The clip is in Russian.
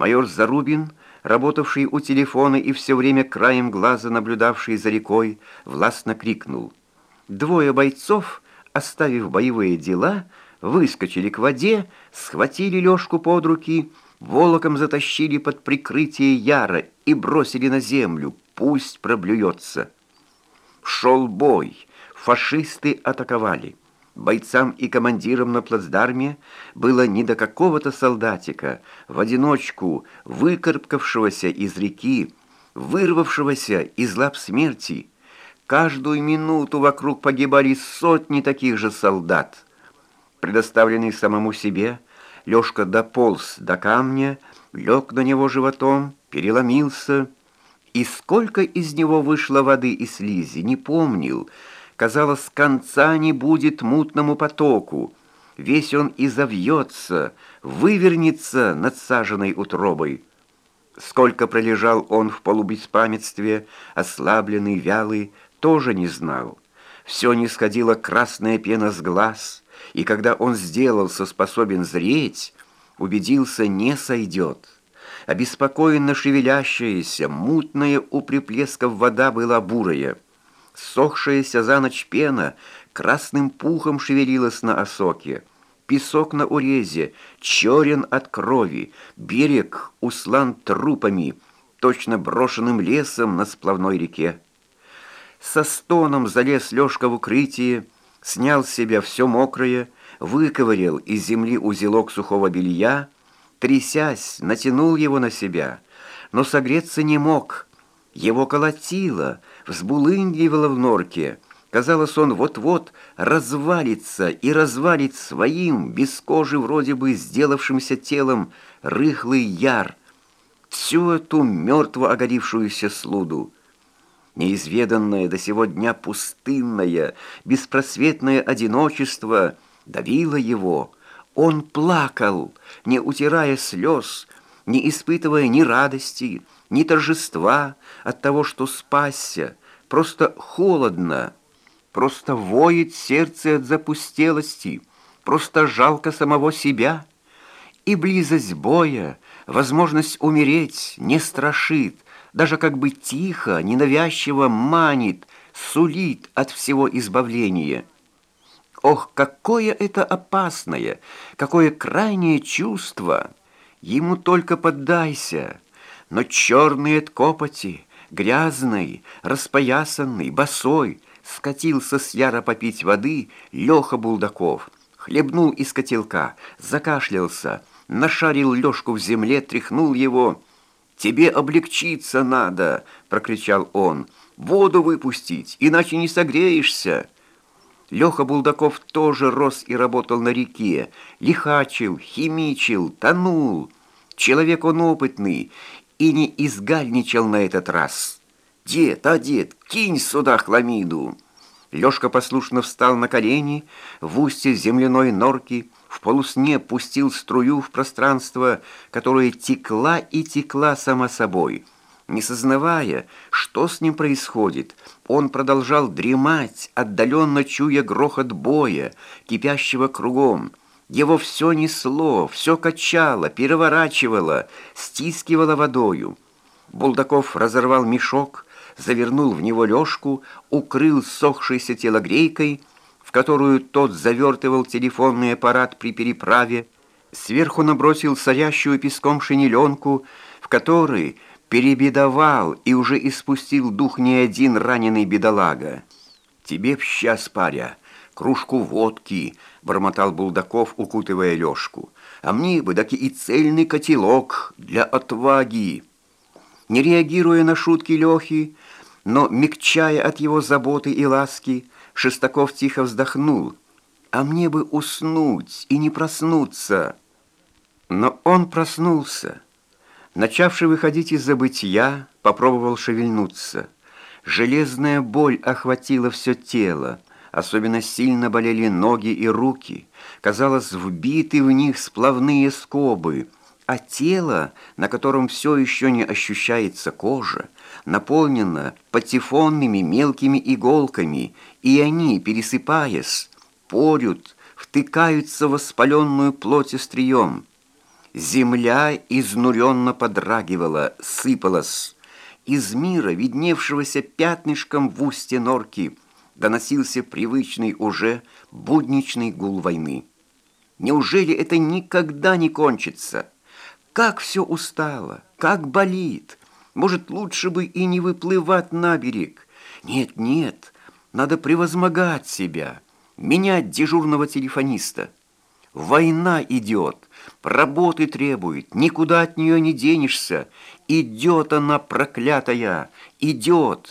Майор Зарубин, работавший у телефона и все время краем глаза наблюдавший за рекой, властно крикнул. Двое бойцов, оставив боевые дела, выскочили к воде, схватили Лёшку под руки, волоком затащили под прикрытие Яра и бросили на землю. Пусть проблюется. Шел бой. Фашисты атаковали. Бойцам и командирам на плацдарме было не до какого-то солдатика, в одиночку выкарабкавшегося из реки, вырвавшегося из лап смерти. Каждую минуту вокруг погибали сотни таких же солдат. Предоставленный самому себе, Лёшка дополз до камня, лег на него животом, переломился, и сколько из него вышло воды и слизи, не помнил. Казалось, конца не будет мутному потоку. Весь он и завьется, вывернется над саженной утробой. Сколько пролежал он в полубеспамятстве, ослабленный, вялый, тоже не знал. Все не сходила красная пена с глаз — и когда он сделался способен зреть, убедился, не сойдет. Обеспокоенно шевелящаяся, мутная у приплесков вода была бурая. Сохшаяся за ночь пена красным пухом шевелилась на осоке. Песок на урезе, черен от крови, берег услан трупами, точно брошенным лесом на сплавной реке. Со стоном залез Лёшка в укрытие, снял с себя все мокрое, выковырял из земли узелок сухого белья, трясясь, натянул его на себя, но согреться не мог. Его колотило, взбулынливало в норке. Казалось, он вот-вот развалится и развалит своим, без кожи вроде бы сделавшимся телом, рыхлый яр, всю эту мертво огорившуюся слуду. Неизведанное до сего дня пустынное, беспросветное одиночество давило его. Он плакал, не утирая слез, не испытывая ни радости, ни торжества от того, что спасся, просто холодно, просто воет сердце от запустелости, просто жалко самого себя. И близость боя, возможность умереть не страшит, даже как бы тихо, ненавязчиво манит, сулит от всего избавления. Ох, какое это опасное, какое крайнее чувство! Ему только поддайся, но черный от копоти, грязный, распоясанный, босой, скатился с яра попить воды Леха Булдаков, хлебнул из котелка, закашлялся, нашарил Лешку в земле, тряхнул его — «Тебе облегчиться надо!» — прокричал он. «Воду выпустить, иначе не согреешься!» Леха Булдаков тоже рос и работал на реке, лихачил, химичил, тонул. Человек он опытный и не изгальничал на этот раз. «Дед, а дед, кинь сюда хламиду!» Лешка послушно встал на колени в устье земляной норки, в полусне пустил струю в пространство, которое текла и текла сама собой. Не сознавая, что с ним происходит, он продолжал дремать, отдаленно чуя грохот боя, кипящего кругом. Его все несло, все качало, переворачивало, стискивало водою. Булдаков разорвал мешок, завернул в него лёжку, укрыл сохшейся телогрейкой, в которую тот завертывал телефонный аппарат при переправе, сверху набросил сорящую песком шинеленку, в которой перебедовал и уже испустил дух не один раненый бедолага. «Тебе б сейчас, паря, кружку водки», — бормотал Булдаков, укутывая Лёшку. «А мне бы таки и цельный котелок для отваги». Не реагируя на шутки Лёхи, но мягчая от его заботы и ласки, Шестаков тихо вздохнул. «А мне бы уснуть и не проснуться!» Но он проснулся. Начавший выходить из забытия, попробовал шевельнуться. Железная боль охватила все тело. Особенно сильно болели ноги и руки. Казалось, вбиты в них сплавные скобы – а тело, на котором все еще не ощущается кожа, наполнено патефонными мелкими иголками, и они, пересыпаясь, порют, втыкаются в воспаленную плоть острием. Земля изнуренно подрагивала, сыпалась. Из мира, видневшегося пятнышком в устье норки, доносился привычный уже будничный гул войны. Неужели это никогда не кончится? Как все устало, как болит. Может, лучше бы и не выплывать на берег. Нет, нет, надо превозмогать себя, менять дежурного телефониста. Война идет, работы требует, никуда от нее не денешься. Идет она, проклятая, идет.